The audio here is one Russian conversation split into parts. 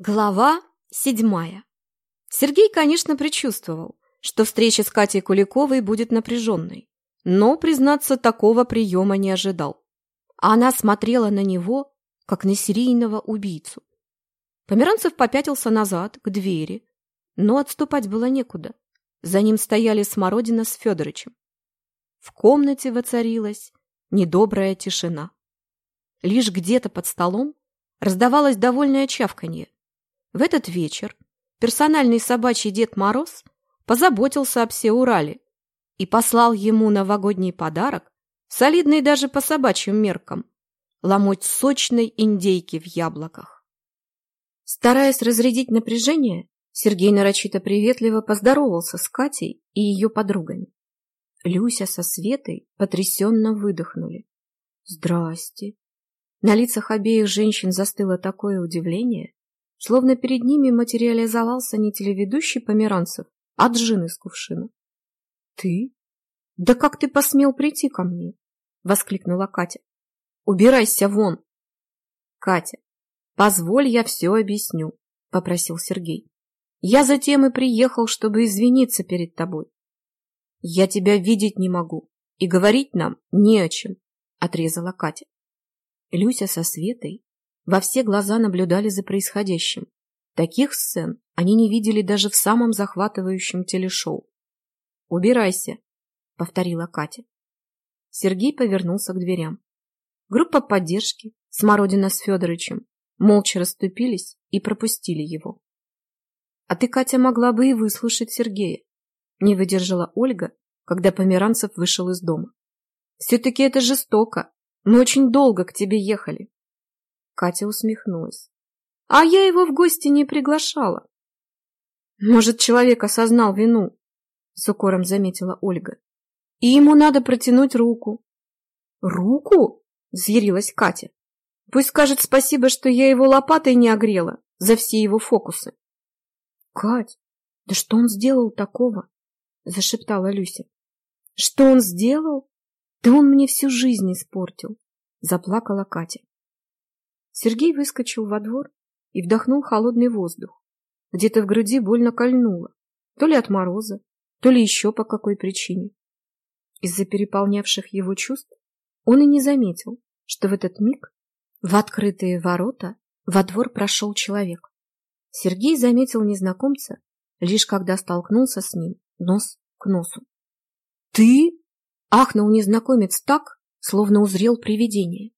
Глава седьмая. Сергей, конечно, предчувствовал, что встреча с Катей Куликовой будет напряженной, но, признаться, такого приема не ожидал. Она смотрела на него, как на серийного убийцу. Померанцев попятился назад, к двери, но отступать было некуда. За ним стояли Смородина с Федорычем. В комнате воцарилась недобрая тишина. Лишь где-то под столом раздавалось довольное чавканье, в этот вечер персональный собачий Дед Мороз позаботился о Урале и послал ему новогодний подарок, солидный даже по собачьим меркам, ломоть сочной индейки в яблоках. Стараясь разрядить напряжение, Сергей нарочито приветливо поздоровался с Катей и ее подругами. Люся со Светой потрясенно выдохнули. «Здрасте!» На лицах обеих женщин застыло такое удивление, словно перед ними материализовался не телеведущий Померанцев, а джин из кувшина. — Ты? Да как ты посмел прийти ко мне? — воскликнула Катя. — Убирайся вон! — Катя, позволь я все объясню, — попросил Сергей. — Я затем и приехал, чтобы извиниться перед тобой. — Я тебя видеть не могу, и говорить нам не о чем, — отрезала Катя. Люся со Светой во все глаза наблюдали за происходящим. Таких сцен они не видели даже в самом захватывающем телешоу. «Убирайся», — повторила Катя. Сергей повернулся к дверям. Группа поддержки, Смородина с Федоровичем, молча расступились и пропустили его. «А ты, Катя, могла бы и выслушать Сергея», — не выдержала Ольга, когда Померанцев вышел из дома. «Все-таки это жестоко. Мы очень долго к тебе ехали». Катя усмехнулась. А я его в гости не приглашала. Может, человек осознал вину, с укором заметила Ольга. И ему надо протянуть руку. Руку? Взъярилась Катя. Пусть скажет спасибо, что я его лопатой не огрела за все его фокусы. Кать, да что он сделал такого? Зашептала Люся. Что он сделал? Да он мне всю жизнь испортил, заплакала Катя. Сергей выскочил во двор и вдохнул холодный воздух. Где-то в груди больно кольнуло, то ли от мороза, то ли еще по какой причине. Из-за переполнявших его чувств он и не заметил, что в этот миг в открытые ворота во двор прошел человек. Сергей заметил незнакомца, лишь когда столкнулся с ним нос к носу. «Ты?» — ахнул незнакомец так, словно узрел привидение.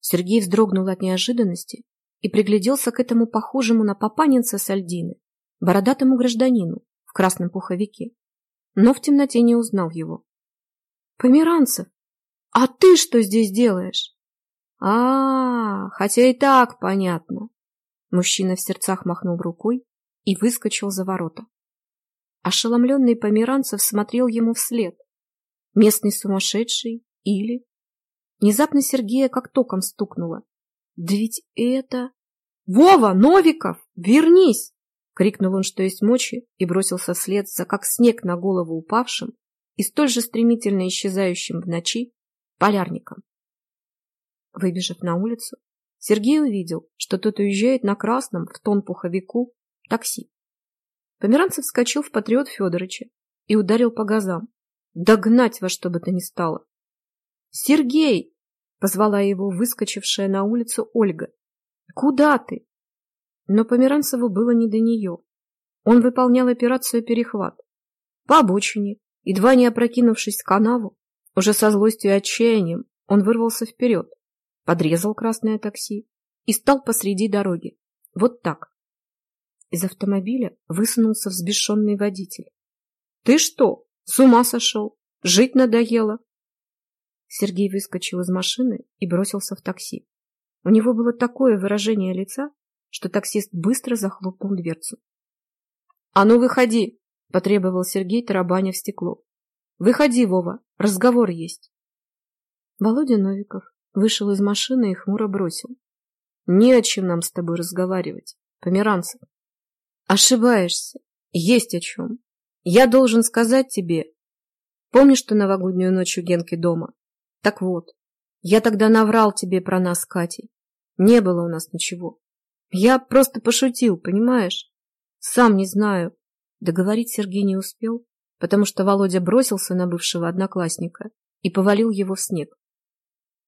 Сергей вздрогнул от неожиданности и пригляделся к этому похожему на папанинца Сальдины, бородатому гражданину в красном пуховике, но в темноте не узнал его. «Померанцев, а ты что здесь делаешь?» «А, хотя и так понятно». Мужчина в сердцах махнул рукой и выскочил за ворота. Ошеломленный Померанцев смотрел ему вслед. Местный сумасшедший или Внезапно Сергея как током стукнуло. Да ведь это... «Вова! Новиков! Вернись!» — крикнул он, что есть мочи, и бросился вслед за как снег на голову упавшим и столь же стремительно исчезающим в ночи полярником. Выбежав на улицу, Сергей увидел, что тот уезжает на красном в тон пуховику такси. Померанцев вскочил в патриот Федоровича и ударил по газам. Догнать во что бы то ни стало. «Сергей!» — позвала его выскочившая на улицу Ольга. «Куда ты?» Но Померанцеву было не до нее. Он выполнял операцию «Перехват». По обочине, едва не опрокинувшись в канаву, уже со злостью и отчаянием, он вырвался вперед, подрезал красное такси и стал посреди дороги. Вот так. Из автомобиля высунулся взбешенный водитель. «Ты что, с ума сошел? Жить надоело?» Сергей выскочил из машины и бросился в такси. У него было такое выражение лица, что таксист быстро захлопнул дверцу. — А ну, выходи! — потребовал Сергей, тарабаня в стекло. — Выходи, Вова, разговор есть. Володя Новиков вышел из машины и хмуро бросил. — Не о чем нам с тобой разговаривать, Померанцев. — Ошибаешься. Есть о чем. Я должен сказать тебе. Помнишь ту новогоднюю ночь у Генки дома? Так вот, я тогда наврал тебе про нас Катей. Не было у нас ничего. Я просто пошутил, понимаешь? Сам не знаю. Договорить Сергей не успел, потому что Володя бросился на бывшего одноклассника и повалил его в снег.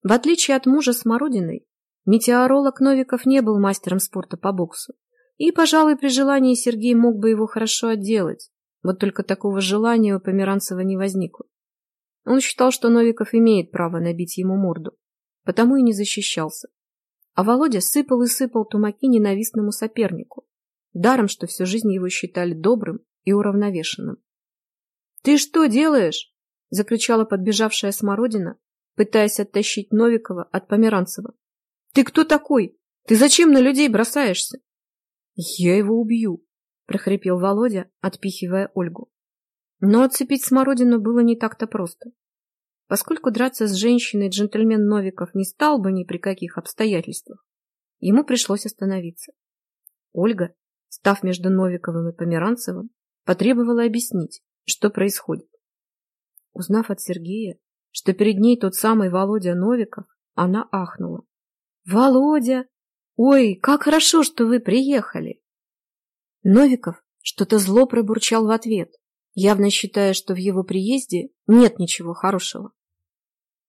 В отличие от мужа Смородиной, метеоролог Новиков не был мастером спорта по боксу. И, пожалуй, при желании Сергей мог бы его хорошо отделать. Вот только такого желания у Померанцева не возникло. Он считал, что Новиков имеет право набить ему морду, потому и не защищался. А Володя сыпал и сыпал тумаки ненавистному сопернику, даром, что всю жизнь его считали добрым и уравновешенным. «Ты что делаешь?» — закричала подбежавшая Смородина, пытаясь оттащить Новикова от Померанцева. «Ты кто такой? Ты зачем на людей бросаешься?» «Я его убью», — прохрипел Володя, отпихивая Ольгу. Но отцепить Смородину было не так-то просто. Поскольку драться с женщиной джентльмен Новиков не стал бы ни при каких обстоятельствах, ему пришлось остановиться. Ольга, став между Новиковым и Померанцевым, потребовала объяснить, что происходит. Узнав от Сергея, что перед ней тот самый Володя Новиков, она ахнула. «Володя! Ой, как хорошо, что вы приехали!» Новиков что-то зло пробурчал в ответ, явно считая, что в его приезде нет ничего хорошего.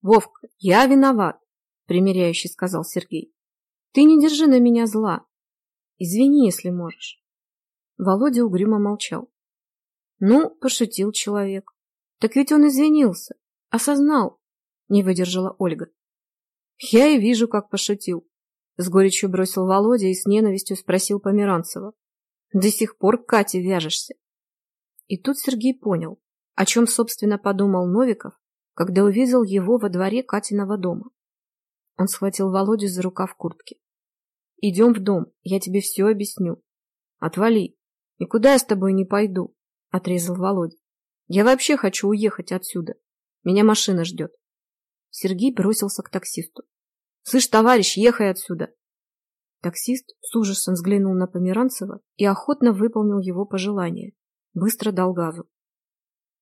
«Вовка, я виноват», — примиряюще сказал Сергей. «Ты не держи на меня зла. Извини, если можешь». Володя угрюмо молчал. «Ну, пошутил человек. Так ведь он извинился, осознал», — не выдержала Ольга. «Я и вижу, как пошутил», — с горечью бросил Володя и с ненавистью спросил Померанцева. «До сих пор к Кате вяжешься». И тут Сергей понял, о чем, собственно, подумал Новиков, когда увидел его во дворе Катиного дома. Он схватил Володю за рукав куртки. «Идем в дом, я тебе все объясню». «Отвали, никуда я с тобой не пойду», — отрезал Володя. «Я вообще хочу уехать отсюда. Меня машина ждет». Сергей бросился к таксисту. «Слышь, товарищ, ехай отсюда!» Таксист с ужасом взглянул на Померанцева и охотно выполнил его пожелание. Быстро дал газу.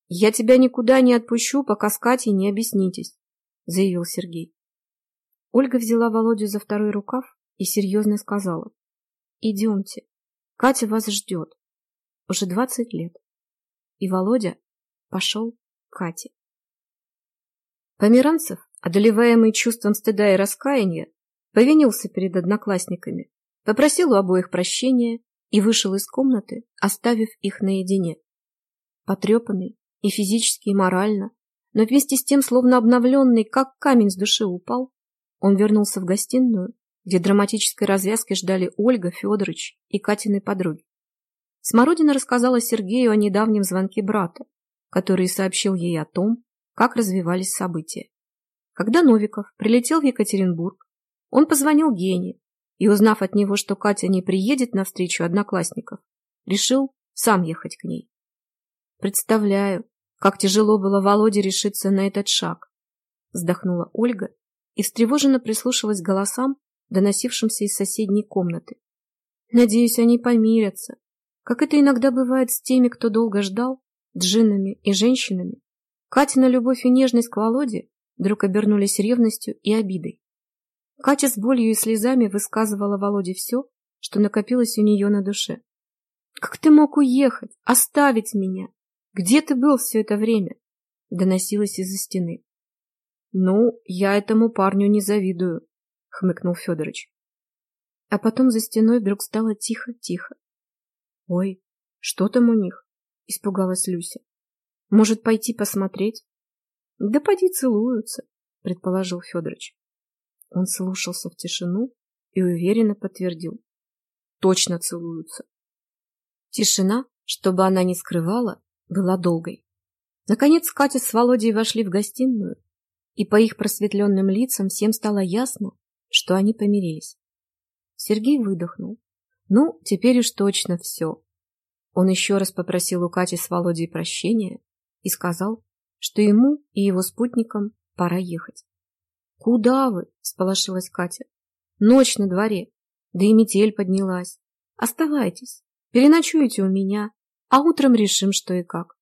«Я тебя никуда не отпущу, пока с Катей не объяснитесь», — заявил Сергей. Ольга взяла Володю за второй рукав и серьезно сказала. «Идемте. Катя вас ждет. Уже двадцать лет». И Володя пошел к Кате. Померанцев, одолеваемый чувством стыда и раскаяния, повинился перед одноклассниками, попросил у обоих прощения и вышел из комнаты, оставив их наедине. Потрепанный, и физически, и морально, но вместе с тем, словно обновленный, как камень с души упал, он вернулся в гостиную, где драматической развязкой ждали Ольга, Федорович и Катины подруги. Смородина рассказала Сергею о недавнем звонке брата, который сообщил ей о том, как развивались события. Когда Новиков прилетел в Екатеринбург, он позвонил Гене и, узнав от него, что Катя не приедет на встречу одноклассников, решил сам ехать к ней. Представляю, как тяжело было Володе решиться на этот шаг. Вздохнула Ольга и встревоженно прислушалась к голосам, доносившимся из соседней комнаты. Надеюсь, они помирятся, как это иногда бывает с теми, кто долго ждал, джиннами и женщинами. Катина любовь и нежность к Володе вдруг обернулись ревностью и обидой. Катя с болью и слезами высказывала Володе все, что накопилось у нее на душе. «Как ты мог уехать? Оставить меня? Где ты был все это время? Доносилось из-за стены. Ну, я этому парню не завидую, хмыкнул Федорович. А потом за стеной вдруг стало тихо-тихо. Ой, что там у них? Испугалась Люся. Может, пойти посмотреть? Да поди целуются, предположил Федорович. Он слушался в тишину и уверенно подтвердил. Точно целуются. Тишина, чтобы она не скрывала, была долгой. Наконец Катя с Володей вошли в гостиную, и по их просветленным лицам всем стало ясно, что они помирились. Сергей выдохнул. Ну, теперь уж точно все. Он еще раз попросил у Кати с Володей прощения и сказал, что ему и его спутникам пора ехать. «Куда вы?» – сполошилась Катя. «Ночь на дворе, да и метель поднялась. Оставайтесь, переночуете у меня, а утром решим, что и как.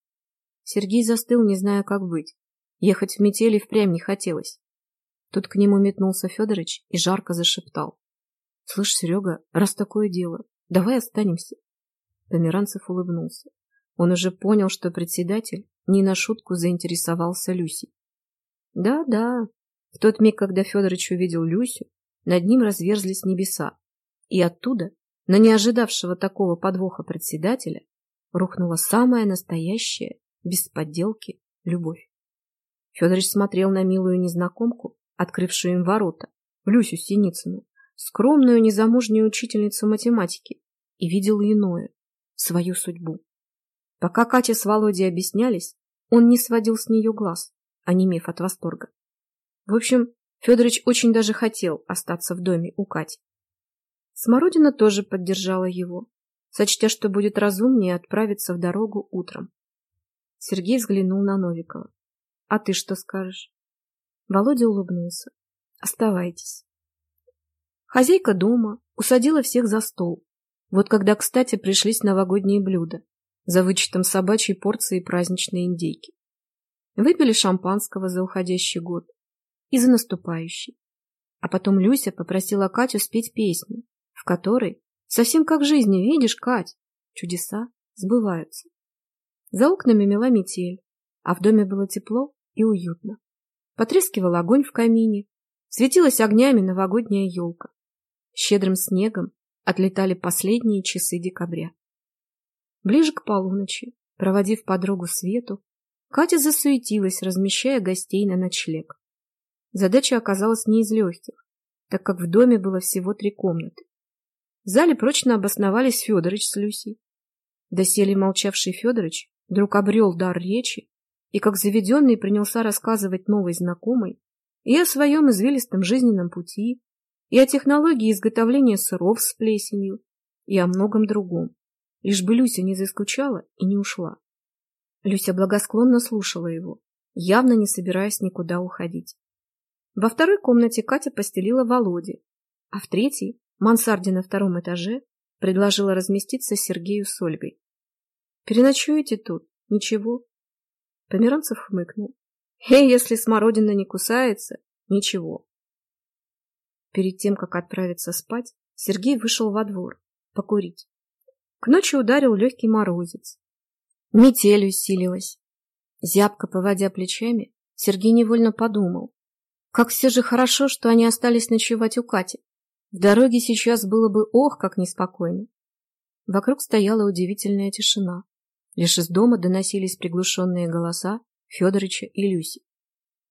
Сергей застыл, не зная, как быть. Ехать в метели впрямь не хотелось. Тут к нему метнулся Федорович и жарко зашептал. Слышь, Серега, раз такое дело, давай останемся. Померанцев улыбнулся. Он уже понял, что председатель не на шутку заинтересовался Люсей. Да-да, в тот миг, когда Федорович увидел Люсю, над ним разверзлись небеса, и оттуда, на неожидавшего такого подвоха председателя, рухнула самая настоящая, без подделки, любовь. Федорович смотрел на милую незнакомку, открывшую им ворота, Люсю Синицыну, скромную незамужнюю учительницу математики, и видел иное, свою судьбу. Пока Катя с Володей объяснялись, он не сводил с нее глаз, онемев от восторга. В общем, Федорович очень даже хотел остаться в доме у Кати. Смородина тоже поддержала его, сочтя, что будет разумнее отправиться в дорогу утром. Сергей взглянул на Новикова. — А ты что скажешь? Володя улыбнулся. — Оставайтесь. Хозяйка дома усадила всех за стол. Вот когда, кстати, пришлись новогодние блюда, за вычетом собачьей порции праздничной индейки. Выпили шампанского за уходящий год и за наступающий. А потом Люся попросила Катю спеть песню, в которой совсем как в жизни, видишь, Кать, чудеса сбываются. За окнами мела метель, а в доме было тепло и уютно. Потрескивал огонь в камине, светилась огнями новогодняя елка. Щедрым снегом отлетали последние часы декабря. Ближе к полуночи, проводив подругу Свету, Катя засуетилась, размещая гостей на ночлег. Задача оказалась не из легких, так как в доме было всего три комнаты. В зале прочно обосновались Федорович с Люсей. Доселе молчавший Федорович вдруг обрел дар речи и, как заведенный, принялся рассказывать новой знакомой и о своем извилистом жизненном пути, и о технологии изготовления сыров с плесенью, и о многом другом лишь бы Люся не заскучала и не ушла. Люся благосклонно слушала его, явно не собираясь никуда уходить. Во второй комнате Катя постелила Володе, а в третьей, мансарде на втором этаже, предложила разместиться Сергею с Ольгой. «Переночуете тут? Ничего?» Померанцев хмыкнул. «Эй, если смородина не кусается, ничего». Перед тем, как отправиться спать, Сергей вышел во двор покурить. К ночи ударил легкий морозец. Метель усилилась. Зябко поводя плечами, Сергей невольно подумал. Как все же хорошо, что они остались ночевать у Кати. В дороге сейчас было бы ох, как неспокойно. Вокруг стояла удивительная тишина. Лишь из дома доносились приглушенные голоса Федорыча и Люси.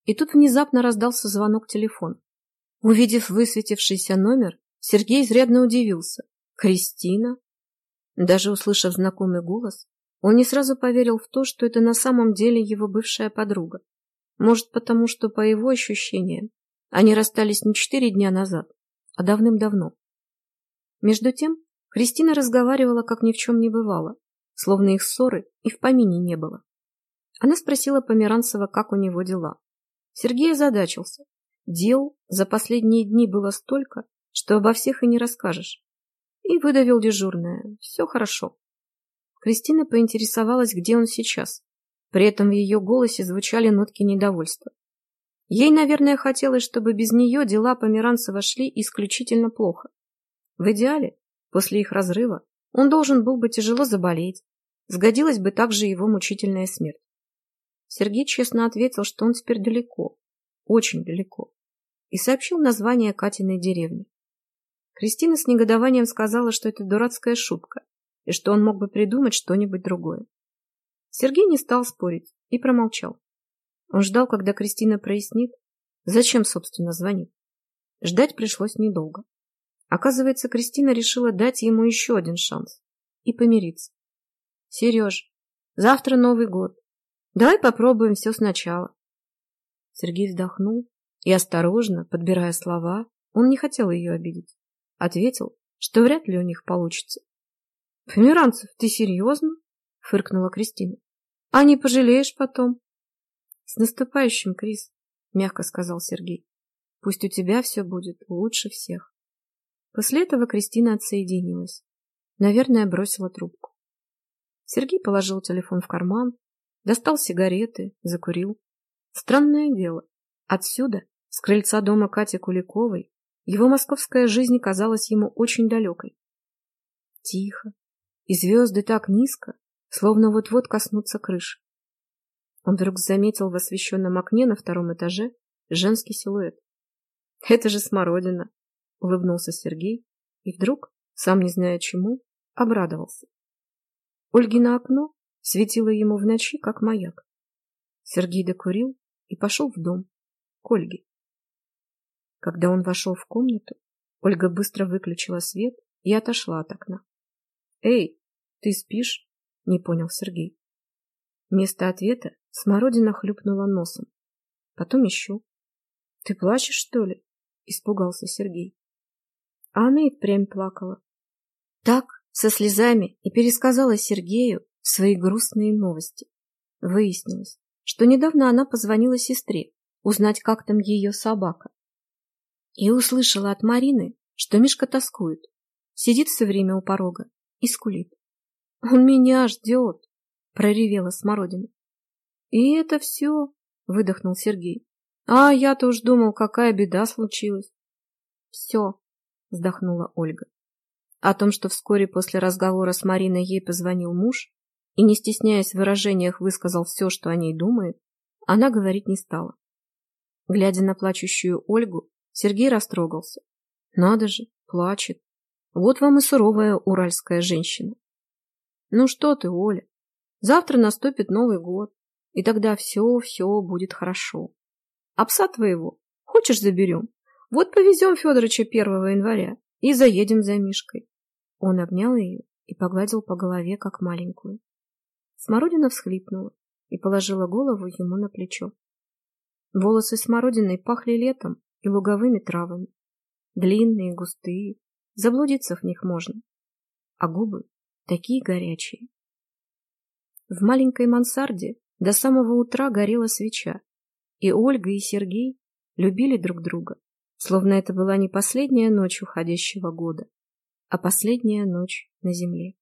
И тут внезапно раздался звонок телефона. Увидев высветившийся номер, Сергей изрядно удивился. «Кристина?» Даже услышав знакомый голос, он не сразу поверил в то, что это на самом деле его бывшая подруга. Может, потому что, по его ощущениям, они расстались не четыре дня назад, а давным-давно. Между тем, Кристина разговаривала, как ни в чем не бывало, словно их ссоры и в помине не было. Она спросила Померанцева, как у него дела. Сергей озадачился. Дел за последние дни было столько, что обо всех и не расскажешь и выдавил дежурное. Все хорошо. Кристина поинтересовалась, где он сейчас. При этом в ее голосе звучали нотки недовольства. Ей, наверное, хотелось, чтобы без нее дела Померанцева шли исключительно плохо. В идеале, после их разрыва, он должен был бы тяжело заболеть. Сгодилась бы также его мучительная смерть. Сергей честно ответил, что он теперь далеко, очень далеко, и сообщил название Катиной деревни. Кристина с негодованием сказала, что это дурацкая шутка, и что он мог бы придумать что-нибудь другое. Сергей не стал спорить и промолчал. Он ждал, когда Кристина прояснит, зачем, собственно, звонит. Ждать пришлось недолго. Оказывается, Кристина решила дать ему еще один шанс и помириться. Сереж, завтра Новый год. Давай попробуем все сначала. Сергей вздохнул и осторожно, подбирая слова, он не хотел ее обидеть, Ответил, что вряд ли у них получится. — Померанцев, ты серьезно? — фыркнула Кристина. — А не пожалеешь потом? — С наступающим, Крис, — мягко сказал Сергей. — Пусть у тебя все будет лучше всех. После этого Кристина отсоединилась. Наверное, бросила трубку. Сергей положил телефон в карман, достал сигареты, закурил. Странное дело. Отсюда, с крыльца дома Кати Куликовой, Его московская жизнь казалась ему очень далекой. Тихо, и звезды так низко, словно вот-вот коснутся крыши. Он вдруг заметил в освещенном окне на втором этаже женский силуэт. «Это же смородина!» — улыбнулся Сергей и вдруг, сам не зная чему, обрадовался. Ольгино окно светило ему в ночи, как маяк. Сергей докурил и пошел в дом, к Ольге. Когда он вошел в комнату, Ольга быстро выключила свет и отошла от окна. «Эй, ты спишь?» — не понял Сергей. Вместо ответа смородина хлюпнула носом. Потом еще. «Ты плачешь, что ли?» — испугался Сергей. А она и впрямь плакала. Так, со слезами, и пересказала Сергею свои грустные новости. Выяснилось, что недавно она позвонила сестре узнать, как там ее собака. И услышала от Марины, что Мишка тоскует, сидит все время у порога и скулит. «Он меня ждет!» — проревела Смородина. «И это все?» — выдохнул Сергей. «А я-то уж думал, какая беда случилась». «Все», — вздохнула Ольга. О том, что вскоре после разговора с Мариной ей позвонил муж и, не стесняясь в выражениях, высказал все, что о ней думает, она говорить не стала. Глядя на плачущую Ольгу, Сергей растрогался. Надо же, плачет. Вот вам и суровая уральская женщина. Ну что ты, Оля, завтра наступит Новый год, и тогда все-все будет хорошо. А пса твоего хочешь заберем? Вот повезем Федоровича 1 января и заедем за Мишкой. Он обнял ее и погладил по голове, как маленькую. Смородина всхлипнула и положила голову ему на плечо. Волосы смородиной пахли летом и луговыми травами. Длинные, густые, заблудиться в них можно. А губы такие горячие. В маленькой мансарде до самого утра горела свеча, и Ольга и Сергей любили друг друга, словно это была не последняя ночь уходящего года, а последняя ночь на земле.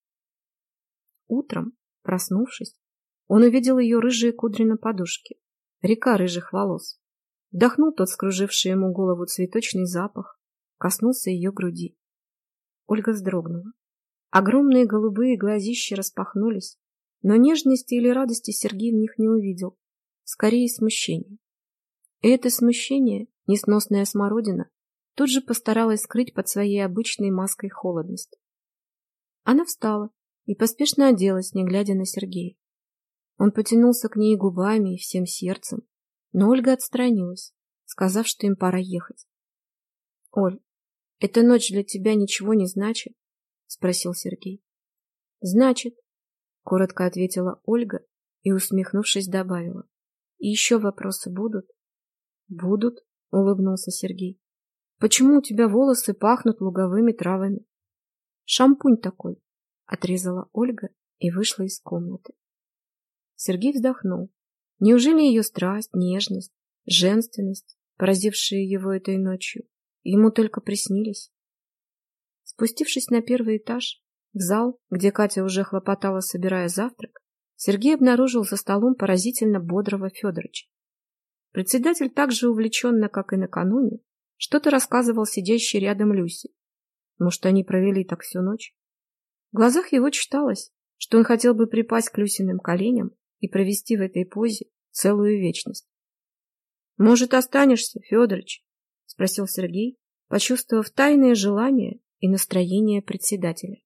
Утром, проснувшись, он увидел ее рыжие кудри на подушке, река рыжих волос. Вдохнул тот скруживший ему голову цветочный запах, коснулся ее груди. Ольга вздрогнула. Огромные голубые глазища распахнулись, но нежности или радости Сергей в них не увидел, скорее смущение. И это смущение, несносная смородина, тут же постаралась скрыть под своей обычной маской холодность. Она встала и поспешно оделась, не глядя на Сергея. Он потянулся к ней губами и всем сердцем, но Ольга отстранилась, сказав, что им пора ехать. — Оль, эта ночь для тебя ничего не значит? — спросил Сергей. — Значит, — коротко ответила Ольга и, усмехнувшись, добавила. — И еще вопросы будут? — Будут, — улыбнулся Сергей. — Почему у тебя волосы пахнут луговыми травами? — Шампунь такой, — отрезала Ольга и вышла из комнаты. Сергей вздохнул. Неужели ее страсть, нежность, женственность, поразившие его этой ночью, ему только приснились? Спустившись на первый этаж, в зал, где Катя уже хлопотала, собирая завтрак, Сергей обнаружил за столом поразительно бодрого Федорыча. Председатель так же увлеченно, как и накануне, что-то рассказывал сидящей рядом Люси. Может, они провели так всю ночь? В глазах его читалось, что он хотел бы припасть к Люсиным коленям и провести в этой позе целую вечность. «Может, останешься, Федорыч?» — спросил Сергей, почувствовав тайное желание и настроение председателя.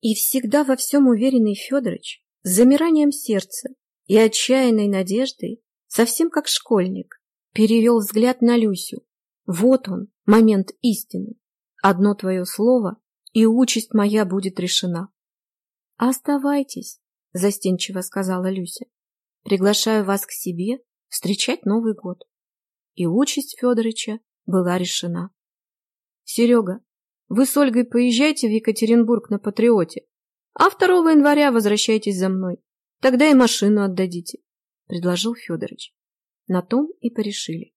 И всегда во всем уверенный Федорович с замиранием сердца и отчаянной надеждой, совсем как школьник, перевел взгляд на Люсю. Вот он, момент истины. Одно твое слово, и участь моя будет решена. Оставайтесь, застенчиво сказала Люся. Приглашаю вас к себе встречать Новый год. И участь Федоровича была решена. Серега, вы с Ольгой поезжайте в Екатеринбург на Патриоте, а 2 января возвращайтесь за мной. Тогда и машину отдадите, — предложил Федорович. На том и порешили.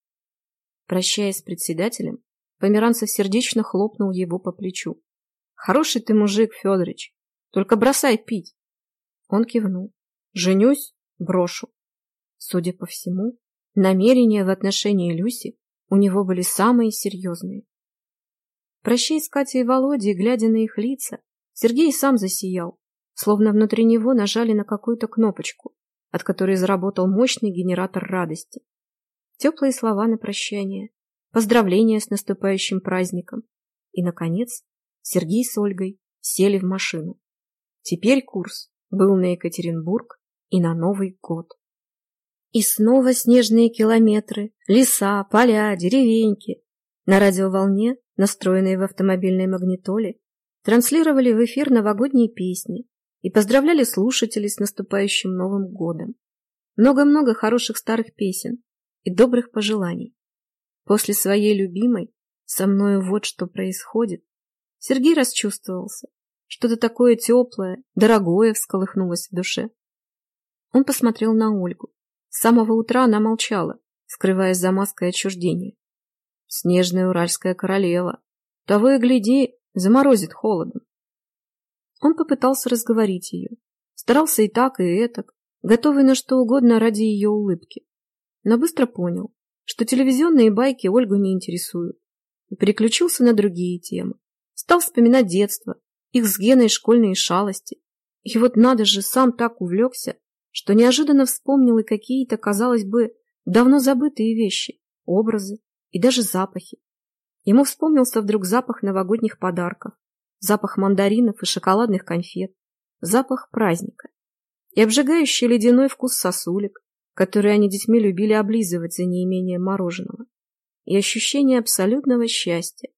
Прощаясь с председателем, Померанцев сердечно хлопнул его по плечу. — Хороший ты мужик, Федорович, только бросай пить. Он кивнул. — Женюсь, брошу. Судя по всему, намерения в отношении Люси у него были самые серьезные. Прощаясь с Катей и Володей, глядя на их лица, Сергей сам засиял, словно внутри него нажали на какую-то кнопочку, от которой заработал мощный генератор радости. Теплые слова на прощание, поздравления с наступающим праздником. И, наконец, Сергей с Ольгой сели в машину. Теперь курс был на Екатеринбург и на Новый год. И снова снежные километры, леса, поля, деревеньки. На радиоволне, настроенной в автомобильной магнитоле, транслировали в эфир новогодние песни и поздравляли слушателей с наступающим Новым годом. Много-много хороших старых песен и добрых пожеланий. После своей любимой «Со мною вот что происходит» Сергей расчувствовался. Что-то такое теплое, дорогое всколыхнулось в душе. Он посмотрел на Ольгу. С самого утра она молчала, скрываясь за маской отчуждения. Снежная уральская королева. Того и гляди, заморозит холодом. Он попытался разговорить ее. Старался и так, и этак, готовый на что угодно ради ее улыбки. Но быстро понял, что телевизионные байки Ольгу не интересуют, и переключился на другие темы. Стал вспоминать детство, их с Геной школьные шалости. И вот надо же, сам так увлекся, что неожиданно вспомнил и какие-то, казалось бы, давно забытые вещи, образы и даже запахи. Ему вспомнился вдруг запах новогодних подарков, запах мандаринов и шоколадных конфет, запах праздника и обжигающий ледяной вкус сосулек, которые они детьми любили облизывать за неимением мороженого, и ощущение абсолютного счастья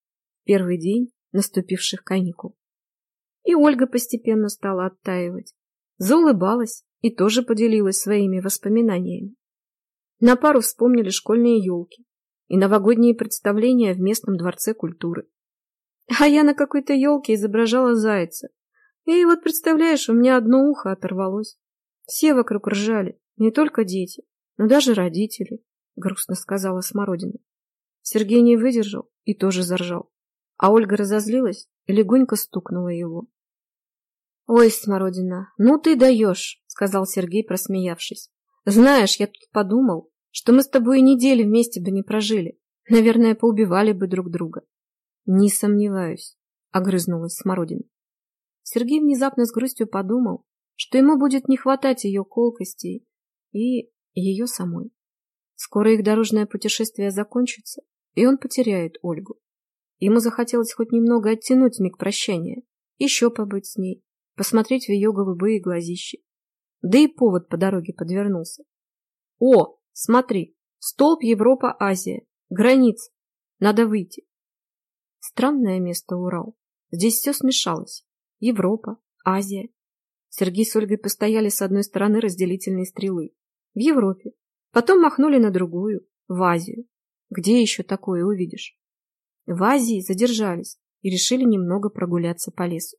в первый день наступивших каникул. И Ольга постепенно стала оттаивать, заулыбалась и тоже поделилась своими воспоминаниями. На пару вспомнили школьные елки и новогодние представления в местном дворце культуры. А я на какой-то елке изображала зайца. И вот, представляешь, у меня одно ухо оторвалось. Все вокруг ржали, не только дети, но даже родители, — грустно сказала Смородина. Сергей не выдержал и тоже заржал. А Ольга разозлилась и легонько стукнула его. — Ой, Смородина, ну ты даешь, — сказал Сергей, просмеявшись. — Знаешь, я тут подумал, что мы с тобой и недели вместе бы не прожили. Наверное, поубивали бы друг друга. Не сомневаюсь, огрызнулась Смородина. Сергей внезапно с грустью подумал, что ему будет не хватать ее колкостей и ее самой. Скоро их дорожное путешествие закончится, и он потеряет Ольгу. Ему захотелось хоть немного оттянуть миг прощания, еще побыть с ней, посмотреть в ее голубые глазища. Да и повод по дороге подвернулся. О, смотри, столб Европа-Азия, граница, надо выйти. Странное место Урал. Здесь все смешалось. Европа, Азия. Сергей с Ольгой постояли с одной стороны разделительной стрелы. В Европе. Потом махнули на другую, в Азию. Где еще такое увидишь? В Азии задержались и решили немного прогуляться по лесу.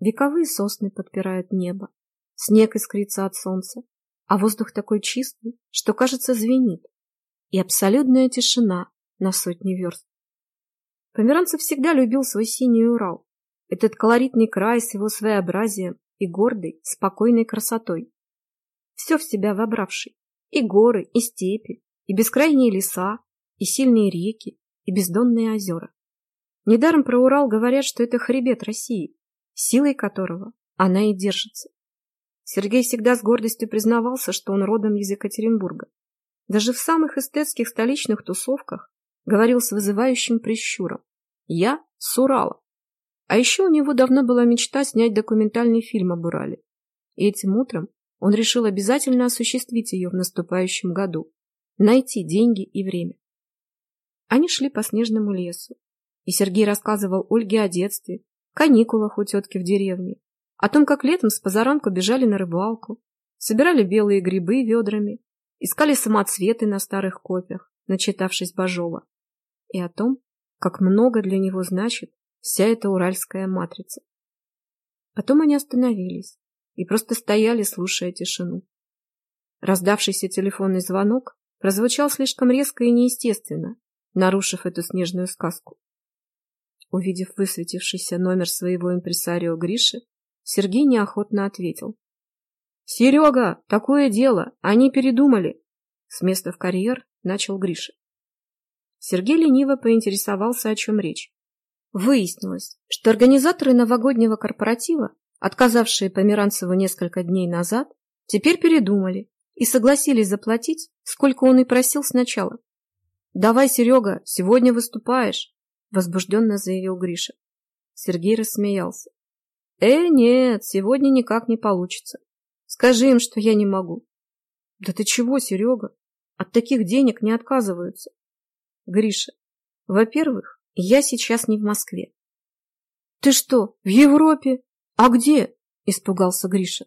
Вековые сосны подпирают небо, снег искрится от солнца, а воздух такой чистый, что, кажется, звенит. И абсолютная тишина на сотни верст. Померанцев всегда любил свой синий Урал, этот колоритный край с его своеобразием и гордой, спокойной красотой. Все в себя вобравший. И горы, и степи, и бескрайние леса, и сильные реки, и бездонные озера. Недаром про Урал говорят, что это хребет России, силой которого она и держится. Сергей всегда с гордостью признавался, что он родом из Екатеринбурга. Даже в самых эстетских столичных тусовках говорил с вызывающим прищуром. Я с Урала. А еще у него давно была мечта снять документальный фильм об Урале. И этим утром он решил обязательно осуществить ее в наступающем году. Найти деньги и время. Они шли по снежному лесу. И Сергей рассказывал Ольге о детстве, каникулах у тетки в деревне, о том, как летом с позаранку бежали на рыбалку, собирали белые грибы ведрами, искали самоцветы на старых копьях, начитавшись Бажова, и о том, как много для него значит вся эта уральская матрица. Потом они остановились и просто стояли, слушая тишину. Раздавшийся телефонный звонок прозвучал слишком резко и неестественно, нарушив эту снежную сказку. Увидев высветившийся номер своего импресарио Гриши, Сергей неохотно ответил. — Серега, такое дело, они передумали. С места в карьер начал Гриша. Сергей лениво поинтересовался, о чем речь. Выяснилось, что организаторы новогоднего корпоратива, отказавшие Померанцеву несколько дней назад, теперь передумали и согласились заплатить, сколько он и просил сначала. «Давай, Серега, сегодня выступаешь», — возбужденно заявил Гриша. Сергей рассмеялся. «Э, нет, сегодня никак не получится. Скажи им, что я не могу». «Да ты чего, Серега? От таких денег не отказываются». «Гриша, во-первых, я сейчас не в Москве». «Ты что, в Европе? А где?» – испугался Гриша.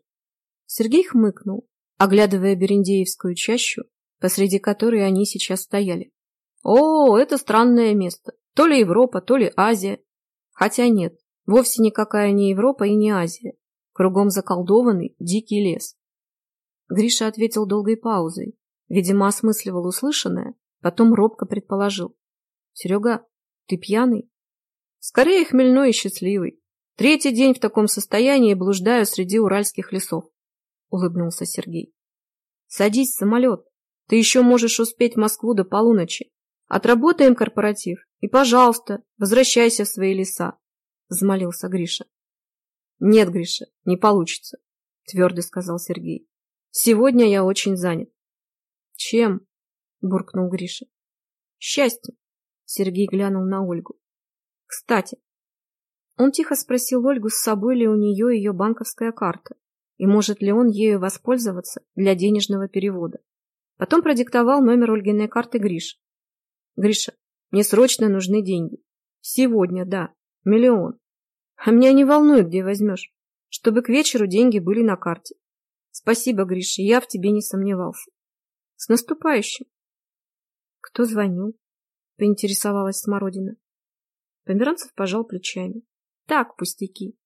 Сергей хмыкнул, оглядывая Берендеевскую чащу, посреди которой они сейчас стояли. «О, это странное место. То ли Европа, то ли Азия. Хотя нет, вовсе никакая не Европа и не Азия. Кругом заколдованный дикий лес. Гриша ответил долгой паузой. Видимо, осмысливал услышанное, потом робко предположил. «Серега, ты пьяный?» «Скорее хмельной и счастливый. Третий день в таком состоянии блуждаю среди уральских лесов», — улыбнулся Сергей. «Садись в самолет. Ты еще можешь успеть в Москву до полуночи. Отработаем корпоратив, и, пожалуйста, возвращайся в свои леса», — взмолился Гриша. «Нет, Гриша, не получится», — твердо сказал Сергей. Сегодня я очень занят. Чем? буркнул Гриша. Счастьем. Сергей глянул на Ольгу. Кстати, он тихо спросил Ольгу, с собой ли у нее ее банковская карта, и может ли он ею воспользоваться для денежного перевода. Потом продиктовал номер Ольгиной карты Гриш. Гриша, мне срочно нужны деньги. Сегодня, да, миллион. А меня не волнует, где возьмешь, чтобы к вечеру деньги были на карте. Спасибо, Гриша, я в тебе не сомневался. С наступающим. Кто звонил? Поинтересовалась Смородина. Померанцев пожал плечами. Так, пустяки.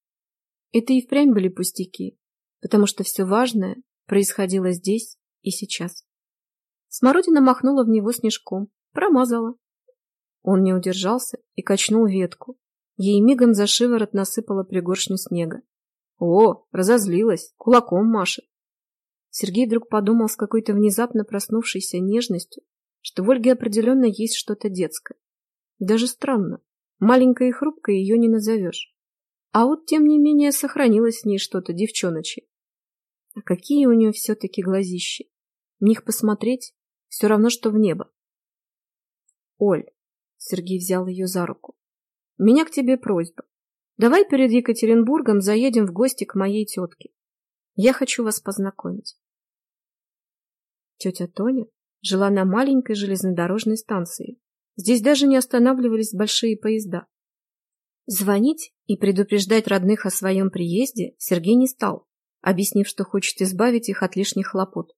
Это и впрямь были пустяки, потому что все важное происходило здесь и сейчас. Смородина махнула в него снежком, промазала. Он не удержался и качнул ветку. Ей мигом за шиворот насыпала пригоршню снега. О, разозлилась, кулаком машет. Сергей вдруг подумал с какой-то внезапно проснувшейся нежностью, что в Ольге определенно есть что-то детское. Даже странно. Маленькая и хрупкая ее не назовешь. А вот, тем не менее, сохранилось в ней что-то девчоночье. А какие у нее все-таки глазищи. В них посмотреть все равно, что в небо. Оль, Сергей взял ее за руку, у меня к тебе просьба. Давай перед Екатеринбургом заедем в гости к моей тетке. Я хочу вас познакомить. Тетя Тоня жила на маленькой железнодорожной станции. Здесь даже не останавливались большие поезда. Звонить и предупреждать родных о своем приезде Сергей не стал, объяснив, что хочет избавить их от лишних хлопот.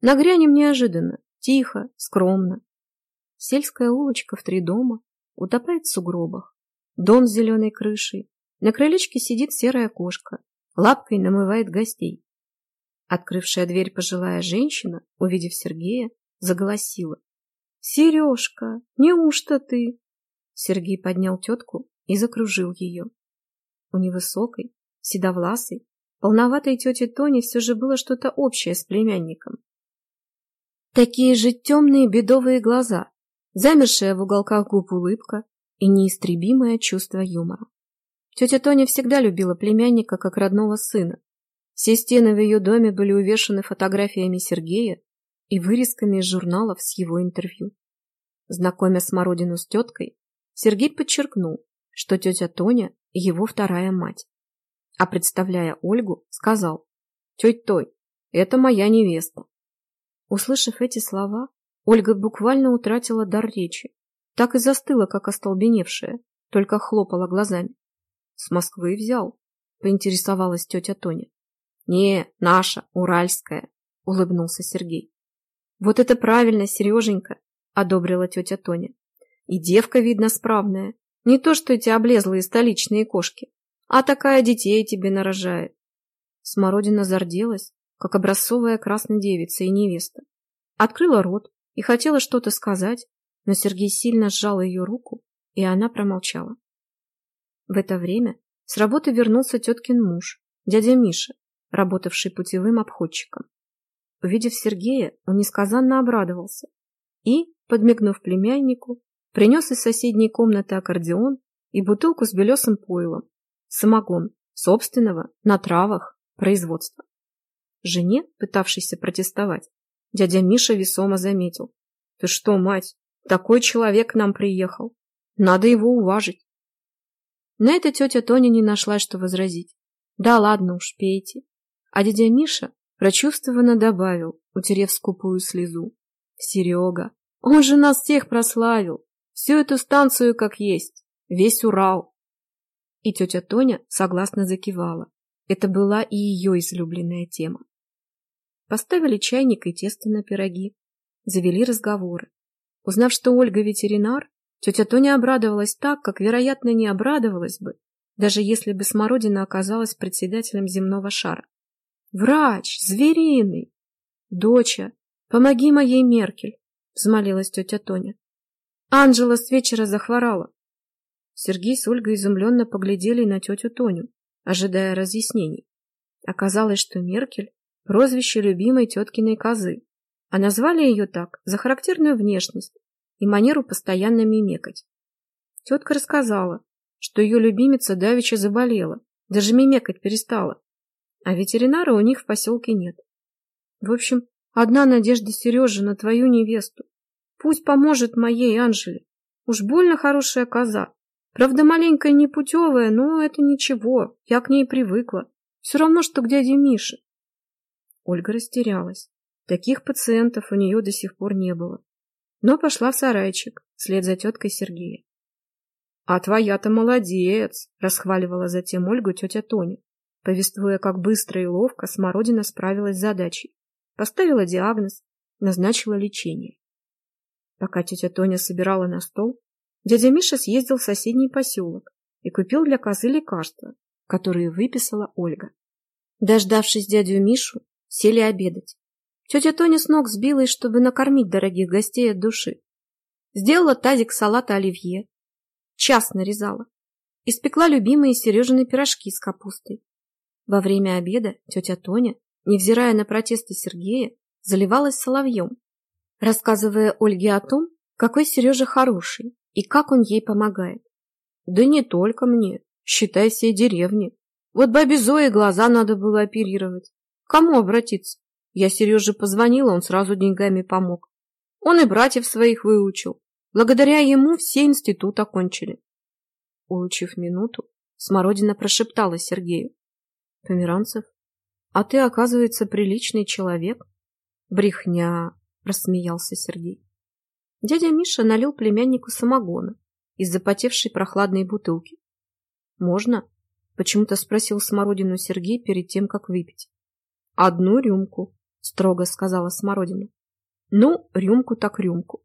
Нагрянем неожиданно, тихо, скромно. Сельская улочка в три дома утопает в сугробах. Дом с зеленой крышей. На крылечке сидит серая кошка, лапкой намывает гостей. Открывшая дверь пожилая женщина, увидев Сергея, заголосила. «Сережка, неужто ты?» Сергей поднял тетку и закружил ее. У невысокой, седовласой, полноватой тете Тони все же было что-то общее с племянником. Такие же темные бедовые глаза, замершая в уголках губ улыбка и неистребимое чувство юмора. Тетя Тоня всегда любила племянника как родного сына, все стены в ее доме были увешаны фотографиями Сергея и вырезками из журналов с его интервью. Знакомя Смородину с теткой, Сергей подчеркнул, что тетя Тоня – его вторая мать. А представляя Ольгу, сказал, «Тетя Той, это моя невеста». Услышав эти слова, Ольга буквально утратила дар речи. Так и застыла, как остолбеневшая, только хлопала глазами. «С Москвы взял», – поинтересовалась тетя Тоня. «Не, наша, уральская», — улыбнулся Сергей. «Вот это правильно, Сереженька», — одобрила тетя Тоня. «И девка, видно, справная. Не то, что эти облезлые столичные кошки, а такая детей тебе нарожает». Смородина зарделась, как образцовая красная девица и невеста. Открыла рот и хотела что-то сказать, но Сергей сильно сжал ее руку, и она промолчала. В это время с работы вернулся теткин муж, дядя Миша, работавший путевым обходчиком. Увидев Сергея, он несказанно обрадовался и, подмигнув племяннику, принес из соседней комнаты аккордеон и бутылку с белесым пойлом. Самогон, собственного, на травах, производства. Жене, пытавшейся протестовать, дядя Миша весомо заметил. «Ты что, мать, такой человек к нам приехал. Надо его уважить». На это тетя Тоня не нашла, что возразить. «Да ладно уж, пейте». А дядя Миша прочувствованно добавил, утерев скупую слезу. «Серега, он же нас всех прославил. Всю эту станцию как есть. Весь Урал». И тетя Тоня согласно закивала. Это была и ее излюбленная тема. Поставили чайник и тесто на пироги. Завели разговоры. Узнав, что Ольга ветеринар, тетя Тоня обрадовалась так, как, вероятно, не обрадовалась бы, даже если бы Смородина оказалась председателем земного шара. «Врач! Звериный!» «Доча, помоги моей Меркель!» — взмолилась тетя Тоня. «Анжела с вечера захворала!» Сергей с Ольгой изумленно поглядели на тетю Тоню, ожидая разъяснений. Оказалось, что Меркель прозвище любимой теткиной козы, а назвали ее так за характерную внешность и манеру постоянно мимекать. Тетка рассказала, что ее любимица давеча заболела, даже мимекать перестала, а ветеринара у них в поселке нет. В общем, одна надежда Сережи на твою невесту. Пусть поможет моей Анжеле. Уж больно хорошая коза. Правда, маленькая непутевая, но это ничего, я к ней привыкла. Все равно, что к дяде Мише. Ольга растерялась. Таких пациентов у нее до сих пор не было. Но пошла в сарайчик, вслед за теткой Сергея. — А твоя-то молодец! — расхваливала затем Ольгу тетя Тоня, повествуя, как быстро и ловко Смородина справилась с задачей. Поставила диагноз, назначила лечение. Пока тетя Тоня собирала на стол, дядя Миша съездил в соседний поселок и купил для козы лекарства, которые выписала Ольга. Дождавшись дядю Мишу, Сели обедать. Тетя Тоня с ног сбилась, чтобы накормить дорогих гостей от души. Сделала тазик салата оливье. Час нарезала. Испекла любимые Сережины пирожки с капустой. Во время обеда тетя Тоня, невзирая на протесты Сергея, заливалась соловьем, рассказывая Ольге о том, какой Сережа хороший и как он ей помогает. Да не только мне, считай всей деревни. Вот бабе Зое глаза надо было оперировать. Кому обратиться? Я Сереже позвонила, он сразу деньгами помог. Он и братьев своих выучил. Благодаря ему все институт окончили. Улучив минуту, Смородина прошептала Сергею. — Померанцев, а ты, оказывается, приличный человек? — Брехня, — рассмеялся Сергей. Дядя Миша налил племяннику самогона из запотевшей прохладной бутылки. — Можно? — почему-то спросил Смородину Сергей перед тем, как выпить. «Одну рюмку», — строго сказала Смородина. «Ну, рюмку так рюмку».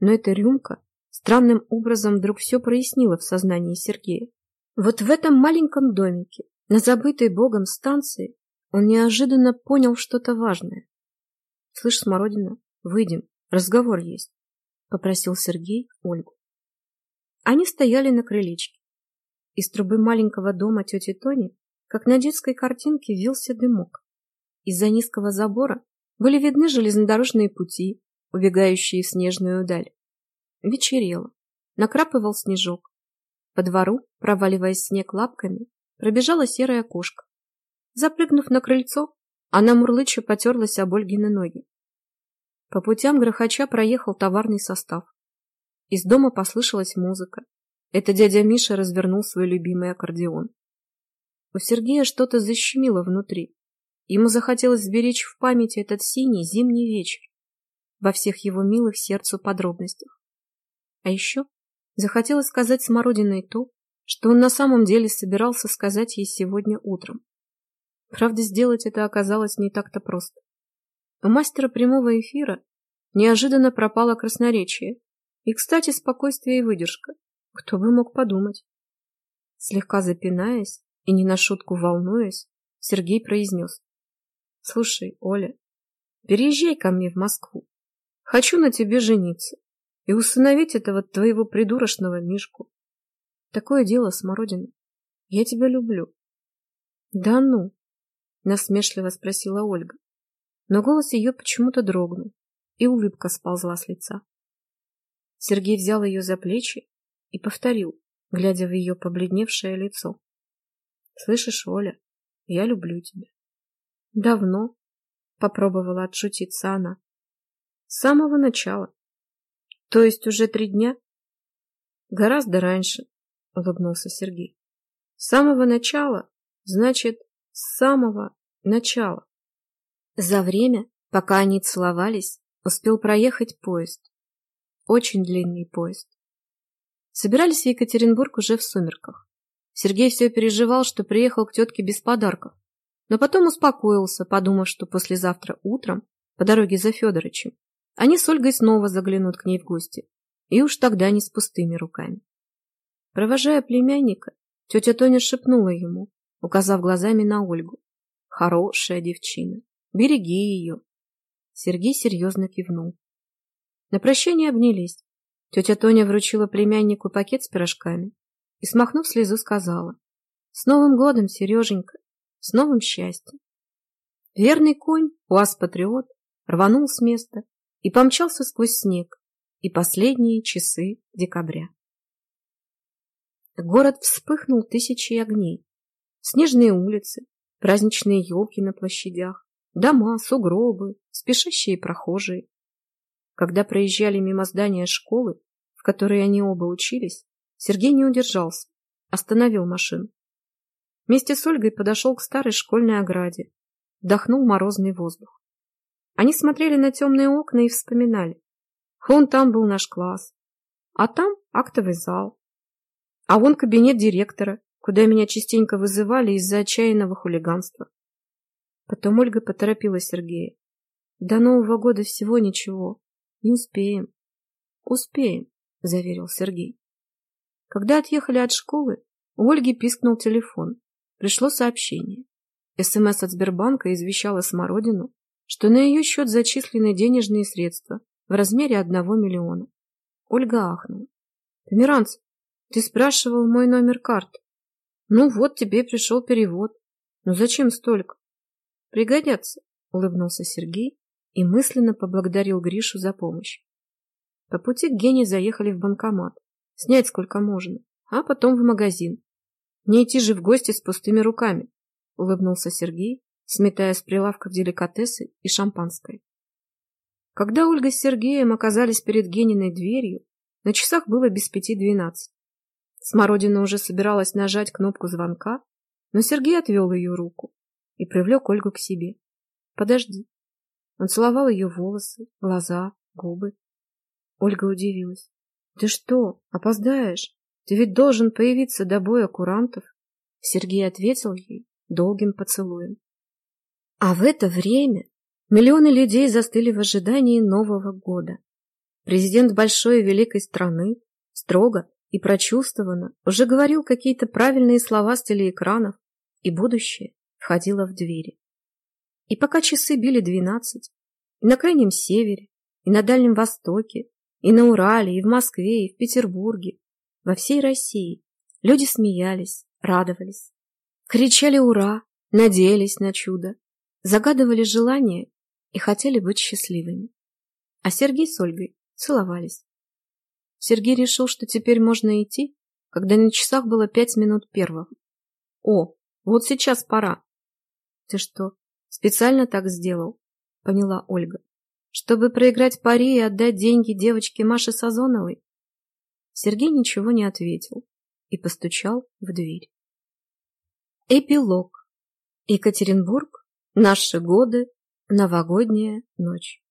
Но эта рюмка странным образом вдруг все прояснила в сознании Сергея. Вот в этом маленьком домике, на забытой богом станции, он неожиданно понял что-то важное. «Слышь, Смородина, выйдем, разговор есть», — попросил Сергей Ольгу. Они стояли на крылечке. Из трубы маленького дома тети Тони, как на детской картинке, вился дымок. Из-за низкого забора были видны железнодорожные пути, убегающие в снежную даль. Вечерело. Накрапывал снежок. По двору, проваливаясь снег лапками, пробежала серая кошка. Запрыгнув на крыльцо, она мурлыча потерлась об Ольгины ноги. По путям грохоча проехал товарный состав. Из дома послышалась музыка. Это дядя Миша развернул свой любимый аккордеон. У Сергея что-то защемило внутри. Ему захотелось сберечь в памяти этот синий зимний вечер во всех его милых сердцу подробностях. А еще захотелось сказать Смородиной то, что он на самом деле собирался сказать ей сегодня утром. Правда, сделать это оказалось не так-то просто. У мастера прямого эфира неожиданно пропало красноречие и, кстати, спокойствие и выдержка. Кто бы мог подумать? Слегка запинаясь и не на шутку волнуясь, Сергей произнес. Слушай, Оля, переезжай ко мне в Москву. Хочу на тебе жениться и усыновить этого твоего придурочного Мишку. Такое дело, Смородина. Я тебя люблю. Да ну, насмешливо спросила Ольга. Но голос ее почему-то дрогнул, и улыбка сползла с лица. Сергей взял ее за плечи и повторил. глядя в ее побледневшее лицо. «Слышишь, Оля, я люблю тебя». «Давно?» — попробовала отшутиться она. «С самого начала. То есть уже три дня?» «Гораздо раньше», — улыбнулся Сергей. «С самого начала, значит, с самого начала». За время, пока они целовались, успел проехать поезд. Очень длинный поезд. Собирались в Екатеринбург уже в сумерках. Сергей все переживал, что приехал к тетке без подарков, но потом успокоился, подумав, что послезавтра утром, по дороге за Федорычем, они с Ольгой снова заглянут к ней в гости, и уж тогда не с пустыми руками. Провожая племянника, тетя Тоня шепнула ему, указав глазами на Ольгу. «Хорошая девчина, береги ее». Сергей серьезно кивнул. На прощание обнялись. Тетя Тоня вручила племяннику пакет с пирожками и, смахнув слезу, сказала «С Новым годом, Сереженька! С новым счастьем!» Верный конь, уаз-патриот, рванул с места и помчался сквозь снег и последние часы декабря. Город вспыхнул тысячей огней. Снежные улицы, праздничные елки на площадях, дома, сугробы, спешащие прохожие. Когда проезжали мимо здания школы, в которой они оба учились, Сергей не удержался, остановил машину. Вместе с Ольгой подошел к старой школьной ограде, вдохнул морозный воздух. Они смотрели на темные окна и вспоминали. Вон там был наш класс, а там актовый зал. А вон кабинет директора, куда меня частенько вызывали из-за отчаянного хулиганства. Потом Ольга поторопила Сергея. До Нового года всего ничего. Не успеем. Успеем, заверил Сергей. Когда отъехали от школы, у Ольги пискнул телефон. Пришло сообщение. СМС от Сбербанка извещала Смородину, что на ее счет зачислены денежные средства в размере одного миллиона. Ольга ахнула. «Померанцев, ты спрашивал мой номер карты. Ну вот, тебе пришел перевод. Но зачем столько?» «Пригодятся», — улыбнулся Сергей и мысленно поблагодарил Гришу за помощь. По пути к Гене заехали в банкомат. Снять сколько можно, а потом в магазин. Не идти же в гости с пустыми руками, улыбнулся Сергей, сметая с прилавков деликатесы и шампанское. Когда Ольга с Сергеем оказались перед Гениной дверью, на часах было без пяти двенадцать. Смородина уже собиралась нажать кнопку звонка, но Сергей отвел ее руку и привлек Ольгу к себе. «Подожди». Он целовал ее волосы, глаза, губы. Ольга удивилась. «Ты что, опоздаешь? Ты ведь должен появиться до боя курантов». Сергей ответил ей долгим поцелуем. А в это время миллионы людей застыли в ожидании Нового года. Президент большой и великой страны строго и прочувствованно уже говорил какие-то правильные слова с телеэкранов, и будущее входило в двери. И пока часы били двенадцать, и на Крайнем Севере, и на Дальнем Востоке, и на Урале, и в Москве, и в Петербурге, во всей России люди смеялись, радовались, кричали «Ура!», надеялись на чудо, загадывали желания и хотели быть счастливыми. А Сергей с Ольгой целовались. Сергей решил, что теперь можно идти, когда на часах было пять минут первого. О, вот сейчас пора. Ты что, специально так сделал? Поняла Ольга. Чтобы проиграть пари и отдать деньги девочке Маше Сазоновой? Сергей ничего не ответил и постучал в дверь. Эпилог. Екатеринбург. Наши годы. Новогодняя ночь.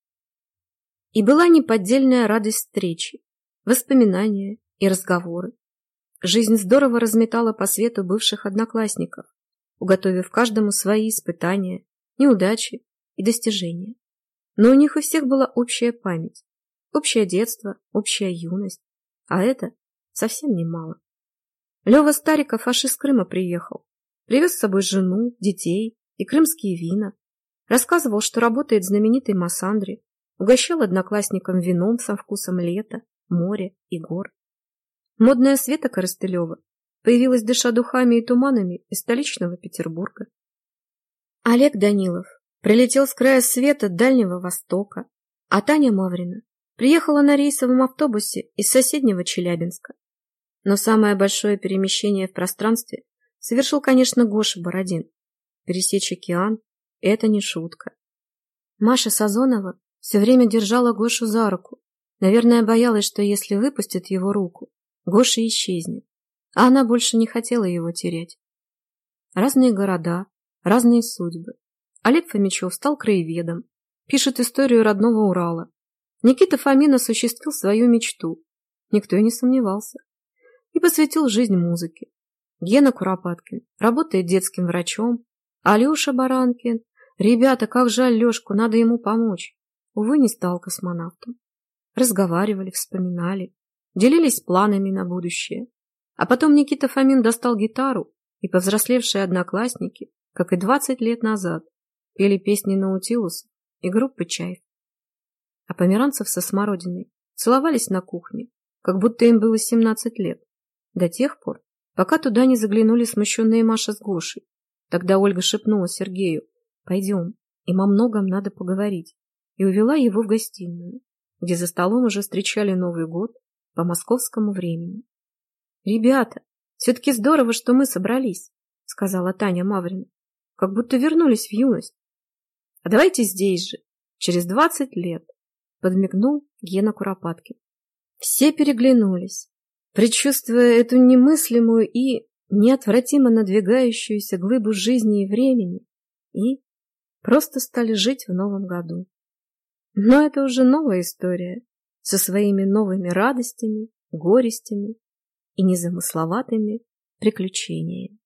И была неподдельная радость встречи, воспоминания и разговоры. Жизнь здорово разметала по свету бывших одноклассников, уготовив каждому свои испытания, неудачи и достижения. Но у них у всех была общая память, общее детство, общая юность, а это совсем немало. Лева Стариков аж из Крыма приехал, привез с собой жену, детей и крымские вина, рассказывал, что работает в знаменитой Массандре, угощал одноклассникам вином со вкусом лета, моря и гор. Модная Света Коростылева появилась дыша духами и туманами из столичного Петербурга. Олег Данилов прилетел с края света Дальнего Востока, а Таня Маврина приехала на рейсовом автобусе из соседнего Челябинска. Но самое большое перемещение в пространстве совершил, конечно, Гоша Бородин. Пересечь океан – это не шутка. Маша Сазонова все время держала Гошу за руку. Наверное, боялась, что если выпустит его руку, Гоша исчезнет. А она больше не хотела его терять. Разные города, разные судьбы. Олег Фомичев стал краеведом, пишет историю родного Урала. Никита Фомин осуществил свою мечту. Никто и не сомневался. И посвятил жизнь музыке. Гена Куропаткин работает детским врачом, а Леша Баранкин... Ребята, как жаль Лешку, надо ему помочь. Увы, не стал космонавтом. Разговаривали, вспоминали, делились планами на будущее. А потом Никита Фомин достал гитару, и повзрослевшие одноклассники, как и двадцать лет назад, пели песни Наутилуса и группы Чайф. А померанцев со смородиной целовались на кухне, как будто им было семнадцать лет, до тех пор, пока туда не заглянули смущенные Маша с Гошей. Тогда Ольга шепнула Сергею, «Пойдем, им о многом надо поговорить», и увела его в гостиную, где за столом уже встречали Новый год по московскому времени. «Ребята, все-таки здорово, что мы собрались», — сказала Таня Маврина, «как будто вернулись в юность». «А давайте здесь же, через двадцать лет», — подмигнул Гена Куропаткин. Все переглянулись, предчувствуя эту немыслимую и неотвратимо надвигающуюся глыбу жизни и времени, и просто стали жить в новом году. Но это уже новая история, со своими новыми радостями, горестями и незамысловатыми приключениями.